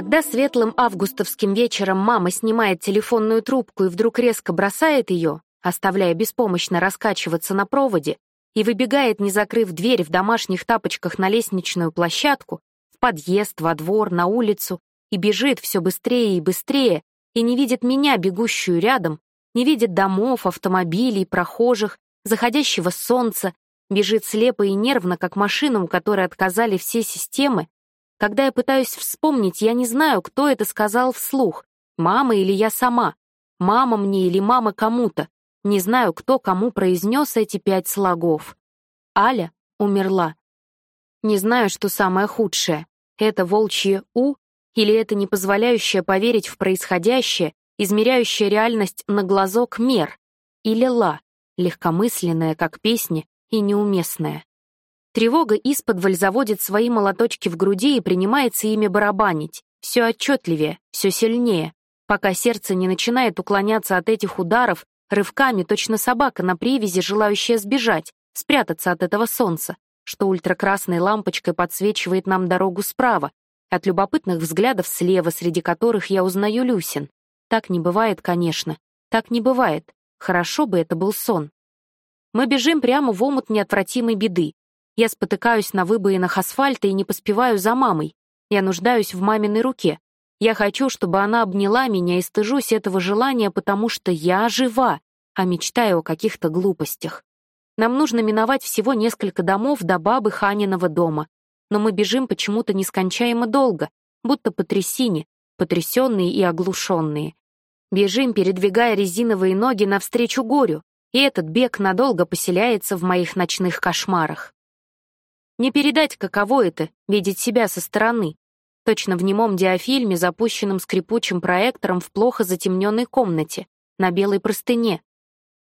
Когда светлым августовским вечером мама снимает телефонную трубку и вдруг резко бросает ее, оставляя беспомощно раскачиваться на проводе, и выбегает, не закрыв дверь в домашних тапочках на лестничную площадку, в подъезд, во двор, на улицу, и бежит все быстрее и быстрее, и не видит меня, бегущую рядом, не видит домов, автомобилей, прохожих, заходящего солнца, бежит слепо и нервно, как машина, у которой отказали все системы. Когда я пытаюсь вспомнить, я не знаю, кто это сказал вслух, мама или я сама, мама мне или мама кому-то. Не знаю, кто кому произнес эти пять слогов. Аля умерла. Не знаю, что самое худшее. Это волчье «у» или это не позволяющее поверить в происходящее, измеряющее реальность на глазок мер, или ла, легкомысленная, как песни, и неуместная. Тревога исподволь заводит свои молоточки в груди и принимается ими барабанить, все отчетливее, все сильнее, пока сердце не начинает уклоняться от этих ударов рывками точно собака на привязи, желающая сбежать, спрятаться от этого солнца, что ультракрасной лампочкой подсвечивает нам дорогу справа, от любопытных взглядов слева, среди которых я узнаю Люсин. Так не бывает, конечно. Так не бывает. Хорошо бы это был сон. Мы бежим прямо в омут неотвратимой беды. Я спотыкаюсь на выбоинах асфальта и не поспеваю за мамой. Я нуждаюсь в маминой руке. Я хочу, чтобы она обняла меня и стыжусь этого желания, потому что я жива, а мечтаю о каких-то глупостях. Нам нужно миновать всего несколько домов до бабы Ханиного дома, но мы бежим почему-то нескончаемо долго, будто по трясине, потрясенные и оглушенные. Бежим, передвигая резиновые ноги навстречу горю, и этот бег надолго поселяется в моих ночных кошмарах. Не передать, каково это — видеть себя со стороны, точно в немом диафильме, запущенном скрипучим проектором в плохо затемненной комнате, на белой простыне.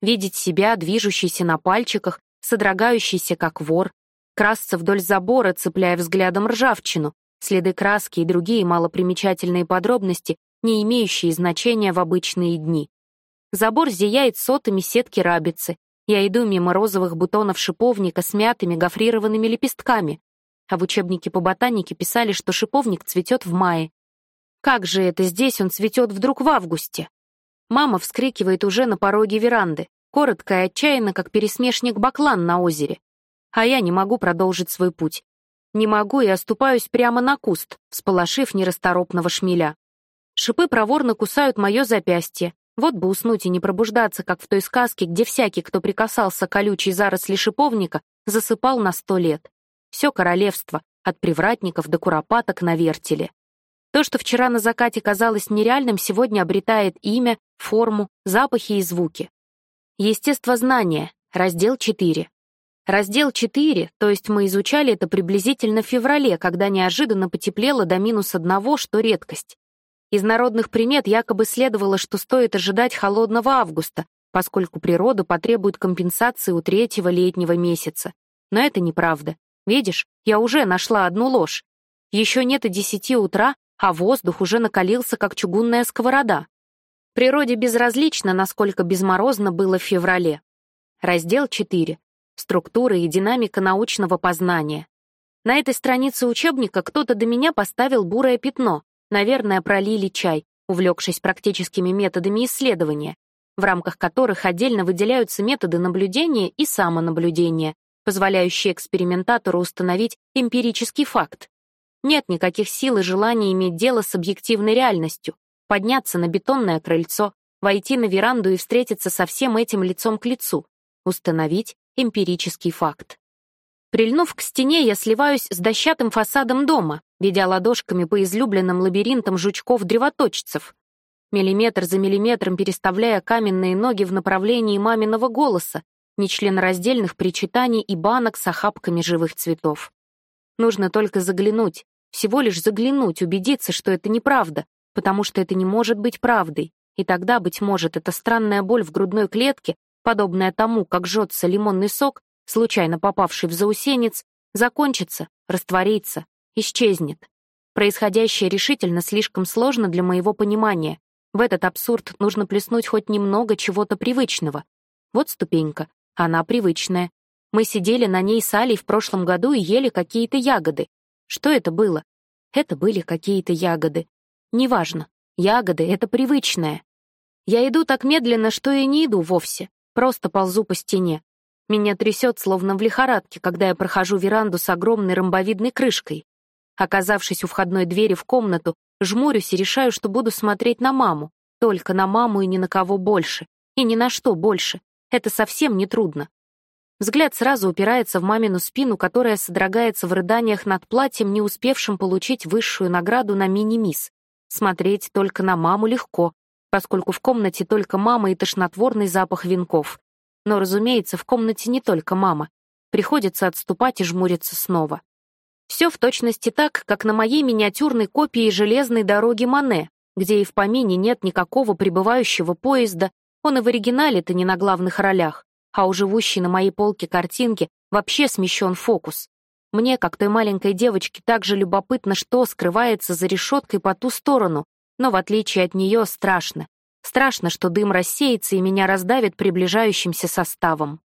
Видеть себя, движущийся на пальчиках, содрогающийся как вор, красться вдоль забора, цепляя взглядом ржавчину, следы краски и другие малопримечательные подробности, не имеющие значения в обычные дни. Забор зияет сотами сетки рабицы. Я иду мимо розовых бутонов шиповника с мятыми гофрированными лепестками, а в учебнике по ботанике писали, что шиповник цветет в мае. Как же это здесь он цветет вдруг в августе? Мама вскрикивает уже на пороге веранды, коротко и отчаянно, как пересмешник баклан на озере. А я не могу продолжить свой путь. Не могу и оступаюсь прямо на куст, всполошив нерасторопного шмеля. Шипы проворно кусают мое запястье. Вот бы уснуть и не пробуждаться, как в той сказке, где всякий, кто прикасался к колючей заросли шиповника, засыпал на сто лет. Все королевство, от привратников до куропаток на вертеле. То, что вчера на закате казалось нереальным, сегодня обретает имя, форму, запахи и звуки. Естествознание, раздел 4. Раздел 4, то есть мы изучали это приблизительно в феврале, когда неожиданно потеплело до минус одного, что редкость. Из народных примет якобы следовало, что стоит ожидать холодного августа, поскольку природа потребует компенсации у третьего летнего месяца. Но это неправда. Видишь, я уже нашла одну ложь. Еще нет и десяти утра, а воздух уже накалился, как чугунная сковорода. Природе безразлично, насколько безморозно было в феврале. Раздел 4. Структура и динамика научного познания. На этой странице учебника кто-то до меня поставил бурое пятно. Наверное, пролили чай, увлекшись практическими методами исследования, в рамках которых отдельно выделяются методы наблюдения и самонаблюдения, позволяющие экспериментатору установить эмпирический факт. Нет никаких сил и желания иметь дело с объективной реальностью, подняться на бетонное крыльцо, войти на веранду и встретиться со всем этим лицом к лицу, установить эмпирический факт. Прильнув к стене, я сливаюсь с дощатым фасадом дома, ведя ладошками по излюбленным лабиринтам жучков-древоточцев, миллиметр за миллиметром переставляя каменные ноги в направлении маминого голоса, нечленораздельных причитаний и банок с охапками живых цветов. Нужно только заглянуть, всего лишь заглянуть, убедиться, что это неправда, потому что это не может быть правдой, и тогда, быть может, эта странная боль в грудной клетке, подобная тому, как жжется лимонный сок, случайно попавший в заусенец, закончится, растворится, исчезнет. Происходящее решительно слишком сложно для моего понимания. В этот абсурд нужно плеснуть хоть немного чего-то привычного. Вот ступенька, она привычная. Мы сидели на ней с Алей в прошлом году и ели какие-то ягоды. Что это было? Это были какие-то ягоды. Неважно. Ягоды — это привычное. Я иду так медленно, что и не иду вовсе. Просто ползу по стене. Меня трясет, словно в лихорадке, когда я прохожу веранду с огромной ромбовидной крышкой. Оказавшись у входной двери в комнату, жмурюсь и решаю, что буду смотреть на маму. Только на маму и ни на кого больше. И ни на что больше. Это совсем не трудно. Взгляд сразу упирается в мамину спину, которая содрогается в рыданиях над платьем, не успевшим получить высшую награду на мини-мисс. Смотреть только на маму легко, поскольку в комнате только мама и тошнотворный запах венков. Но, разумеется, в комнате не только мама. Приходится отступать и жмуриться снова. Все в точности так, как на моей миниатюрной копии железной дороги Мане, где и в помине нет никакого прибывающего поезда, он и в оригинале-то не на главных ролях, а у живущей на моей полке картинки вообще смещен фокус. Мне, как той маленькой девочке, также любопытно, что скрывается за решеткой по ту сторону, но в отличие от нее страшно. Страшно, что дым рассеется и меня раздавит приближающимся составом.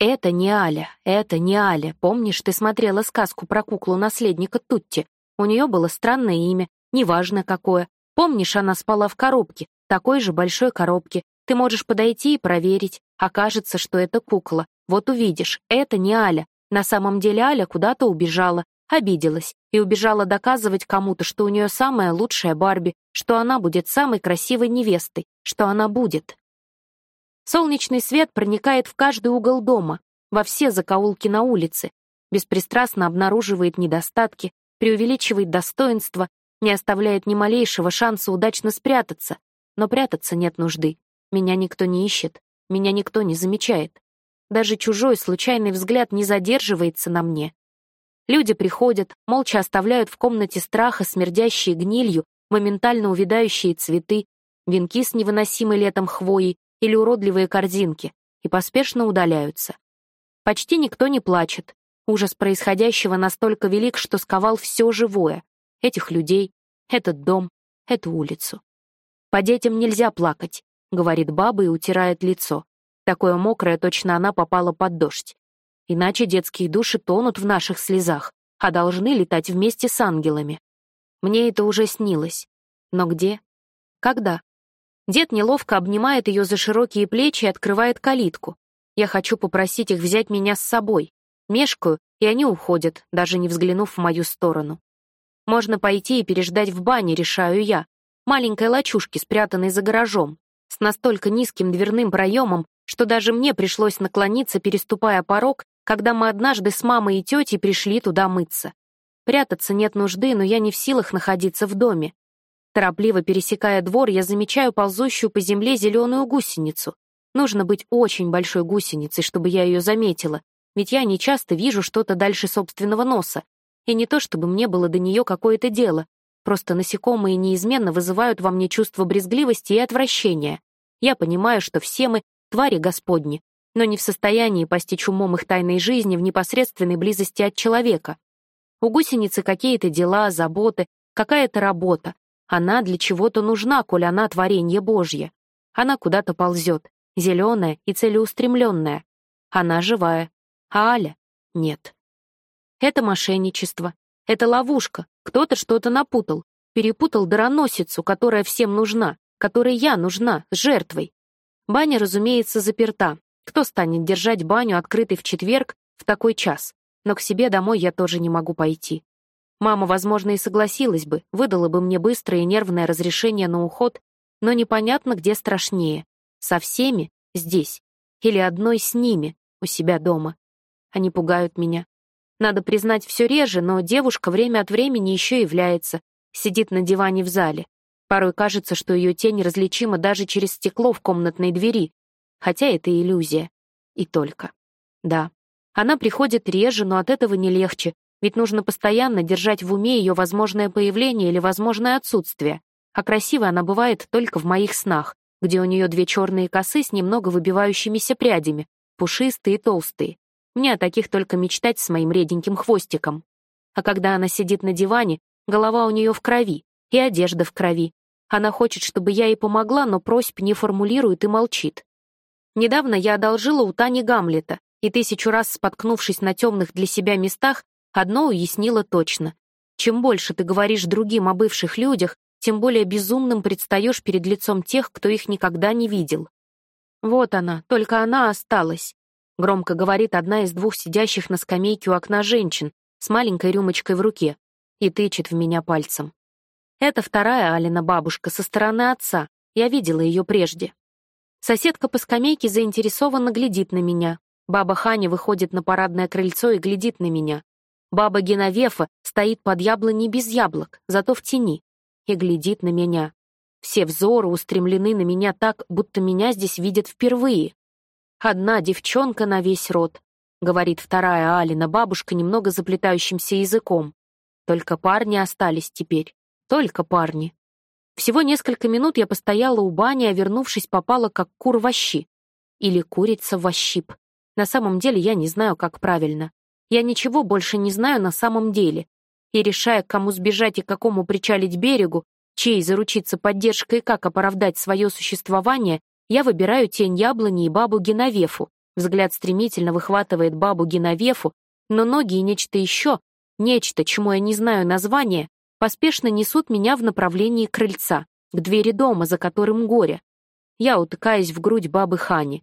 Это не Аля, это не Аля. Помнишь, ты смотрела сказку про куклу-наследника Тутти? У нее было странное имя, неважно какое. Помнишь, она спала в коробке, такой же большой коробке. Ты можешь подойти и проверить. Окажется, что это кукла. Вот увидишь, это не Аля. На самом деле Аля куда-то убежала, обиделась и убежала доказывать кому-то, что у нее самая лучшая Барби, что она будет самой красивой невестой, что она будет. Солнечный свет проникает в каждый угол дома, во все закоулки на улице, беспристрастно обнаруживает недостатки, преувеличивает достоинства, не оставляет ни малейшего шанса удачно спрятаться. Но прятаться нет нужды. Меня никто не ищет, меня никто не замечает. Даже чужой случайный взгляд не задерживается на мне. Люди приходят, молча оставляют в комнате страха смердящие гнилью, моментально увядающие цветы, венки с невыносимой летом хвоей или уродливые корзинки, и поспешно удаляются. Почти никто не плачет. Ужас происходящего настолько велик, что сковал все живое. Этих людей, этот дом, эту улицу. «По детям нельзя плакать», — говорит баба и утирает лицо. Такое мокрое, точно она попала под дождь. Иначе детские души тонут в наших слезах, а должны летать вместе с ангелами. Мне это уже снилось. Но где? Когда? Дед неловко обнимает ее за широкие плечи и открывает калитку. Я хочу попросить их взять меня с собой. Мешкаю, и они уходят, даже не взглянув в мою сторону. Можно пойти и переждать в бане, решаю я. Маленькой лачушке, спрятанной за гаражом, с настолько низким дверным проемом, что даже мне пришлось наклониться, переступая порог, когда мы однажды с мамой и тетей пришли туда мыться. Прятаться нет нужды, но я не в силах находиться в доме. Торопливо пересекая двор, я замечаю ползущую по земле зеленую гусеницу. Нужно быть очень большой гусеницей, чтобы я ее заметила, ведь я не часто вижу что-то дальше собственного носа. И не то, чтобы мне было до нее какое-то дело, просто насекомые неизменно вызывают во мне чувство брезгливости и отвращения. Я понимаю, что все мы твари Господни, но не в состоянии постичь умом их тайной жизни в непосредственной близости от человека. У гусеницы какие-то дела, заботы, какая-то работа. Она для чего-то нужна, коль она творение Божье. Она куда-то ползет, зеленая и целеустремленная. Она живая. А Аля — нет. Это мошенничество. Это ловушка. Кто-то что-то напутал. Перепутал дароносицу, которая всем нужна, которой я нужна, с жертвой. Баня, разумеется, заперта. Кто станет держать баню открытой в четверг в такой час? Но к себе домой я тоже не могу пойти. Мама, возможно, и согласилась бы, выдала бы мне быстрое и нервное разрешение на уход, но непонятно, где страшнее. Со всеми здесь или одной с ними у себя дома. Они пугают меня. Надо признать, все реже, но девушка время от времени еще является, сидит на диване в зале. Порой кажется, что ее тень различима даже через стекло в комнатной двери, хотя это иллюзия. И только. Да, она приходит реже, но от этого не легче, ведь нужно постоянно держать в уме ее возможное появление или возможное отсутствие. А красивой она бывает только в моих снах, где у нее две черные косы с немного выбивающимися прядями, пушистые и толстые. Мне о таких только мечтать с моим реденьким хвостиком. А когда она сидит на диване, голова у нее в крови, и одежда в крови. Она хочет, чтобы я ей помогла, но просьб не формулирует и молчит. Недавно я одолжила у Тани Гамлета, и тысячу раз споткнувшись на темных для себя местах, одно уяснила точно. Чем больше ты говоришь другим о бывших людях, тем более безумным предстаешь перед лицом тех, кто их никогда не видел. «Вот она, только она осталась», — громко говорит одна из двух сидящих на скамейке у окна женщин с маленькой рюмочкой в руке и тычет в меня пальцем. Это вторая Алина бабушка со стороны отца, я видела ее прежде. Соседка по скамейке заинтересованно глядит на меня. Баба Ханя выходит на парадное крыльцо и глядит на меня. Баба Геновефа стоит под яблоней без яблок, зато в тени, и глядит на меня. Все взоры устремлены на меня так, будто меня здесь видят впервые. «Одна девчонка на весь род», — говорит вторая Алина, бабушка немного заплетающимся языком. «Только парни остались теперь, только парни». Всего несколько минут я постояла у бани, а вернувшись, попала как кур в щи. Или курица в щип. На самом деле я не знаю, как правильно. Я ничего больше не знаю на самом деле. И решая, кому сбежать и какому причалить берегу, чей заручиться поддержкой и как оправдать свое существование, я выбираю тень яблони и бабу Геновефу. Взгляд стремительно выхватывает бабу Геновефу, но ноги и нечто еще, нечто, чему я не знаю название, поспешно несут меня в направлении крыльца, к двери дома, за которым горе. Я утыкаюсь в грудь бабы Хани.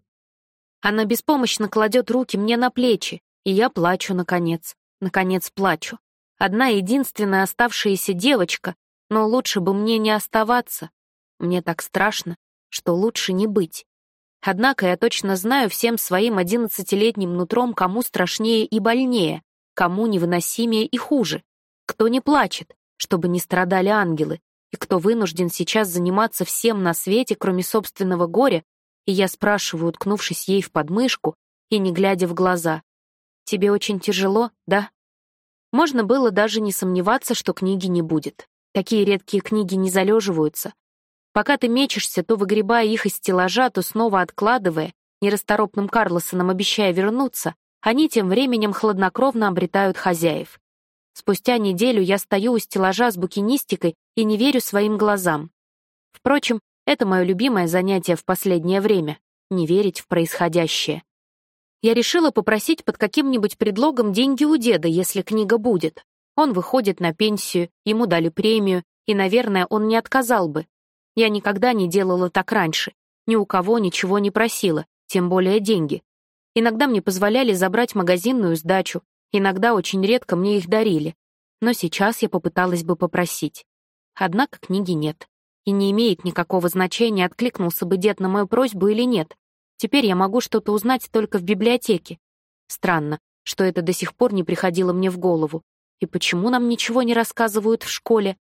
Она беспомощно кладет руки мне на плечи, и я плачу, наконец. Наконец плачу. Одна единственная оставшаяся девочка, но лучше бы мне не оставаться. Мне так страшно, что лучше не быть. Однако я точно знаю всем своим одиннадцатилетним нутром, кому страшнее и больнее, кому невыносимее и хуже, кто не плачет, чтобы не страдали ангелы, и кто вынужден сейчас заниматься всем на свете, кроме собственного горя, и я спрашиваю, уткнувшись ей в подмышку и не глядя в глаза, «Тебе очень тяжело, да?» Можно было даже не сомневаться, что книги не будет. Такие редкие книги не залеживаются. Пока ты мечешься, то выгребая их из стеллажа, то снова откладывая, нерасторопным Карлосоном обещая вернуться, они тем временем хладнокровно обретают хозяев. Спустя неделю я стою у стеллажа с букинистикой и не верю своим глазам. Впрочем, это мое любимое занятие в последнее время — не верить в происходящее. Я решила попросить под каким-нибудь предлогом деньги у деда, если книга будет. Он выходит на пенсию, ему дали премию, и, наверное, он не отказал бы. Я никогда не делала так раньше, ни у кого ничего не просила, тем более деньги. Иногда мне позволяли забрать магазинную сдачу, Иногда очень редко мне их дарили, но сейчас я попыталась бы попросить. Однако книги нет. И не имеет никакого значения, откликнулся бы дед на мою просьбу или нет. Теперь я могу что-то узнать только в библиотеке. Странно, что это до сих пор не приходило мне в голову. И почему нам ничего не рассказывают в школе?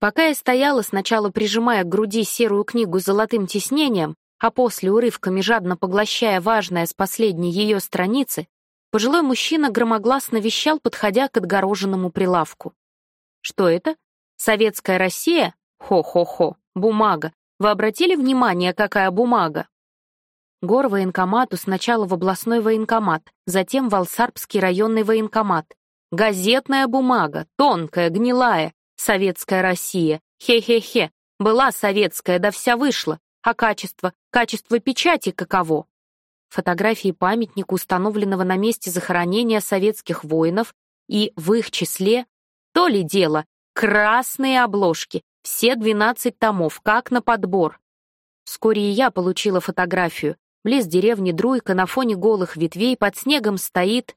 Пока я стояла, сначала прижимая к груди серую книгу с золотым тиснением, а после урывками жадно поглощая важное с последней ее страницы, Пожилой мужчина громогласно вещал, подходя к отгороженному прилавку. «Что это? Советская Россия? Хо-хо-хо, бумага. Вы обратили внимание, какая бумага?» Гор военкомату сначала в областной военкомат, затем в Алсарбский районный военкомат. Газетная бумага, тонкая, гнилая. Советская Россия. Хе-хе-хе. Была советская, да вся вышла. А качество? Качество печати каково? фотографии памятника, установленного на месте захоронения советских воинов, и в их числе, то ли дело, красные обложки, все 12 томов, как на подбор. Вскоре и я получила фотографию. Близ деревни Друйка на фоне голых ветвей под снегом стоит...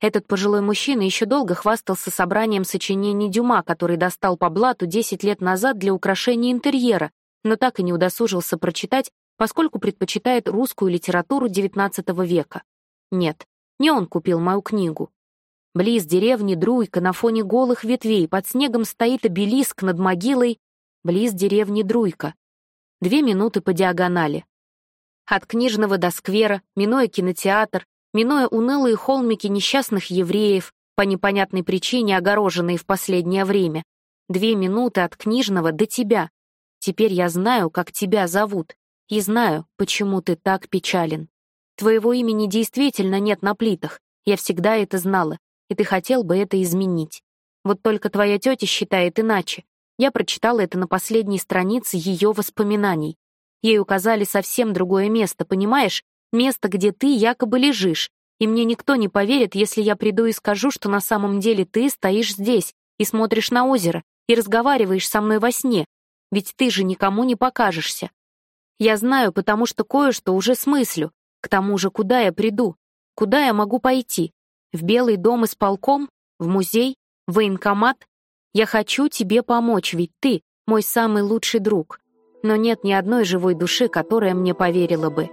Этот пожилой мужчина еще долго хвастался собранием сочинений Дюма, который достал по блату 10 лет назад для украшения интерьера, но так и не удосужился прочитать поскольку предпочитает русскую литературу XIX века. Нет, не он купил мою книгу. Близ деревни Друйка на фоне голых ветвей под снегом стоит обелиск над могилой близ деревни Друйка. Две минуты по диагонали. От книжного до сквера, минуя кинотеатр, минуя унылые холмики несчастных евреев, по непонятной причине огороженные в последнее время. Две минуты от книжного до тебя. Теперь я знаю, как тебя зовут, и знаю, почему ты так печален. Твоего имени действительно нет на плитах, я всегда это знала, и ты хотел бы это изменить. Вот только твоя тетя считает иначе. Я прочитала это на последней странице ее воспоминаний. Ей указали совсем другое место, понимаешь? Место, где ты якобы лежишь. И мне никто не поверит, если я приду и скажу, что на самом деле ты стоишь здесь и смотришь на озеро, и разговариваешь со мной во сне, ведь ты же никому не покажешься. Я знаю, потому что кое-что уже смыслю. К тому же, куда я приду? Куда я могу пойти? В Белый дом исполком? В музей? В военкомат? Я хочу тебе помочь, ведь ты мой самый лучший друг. Но нет ни одной живой души, которая мне поверила бы.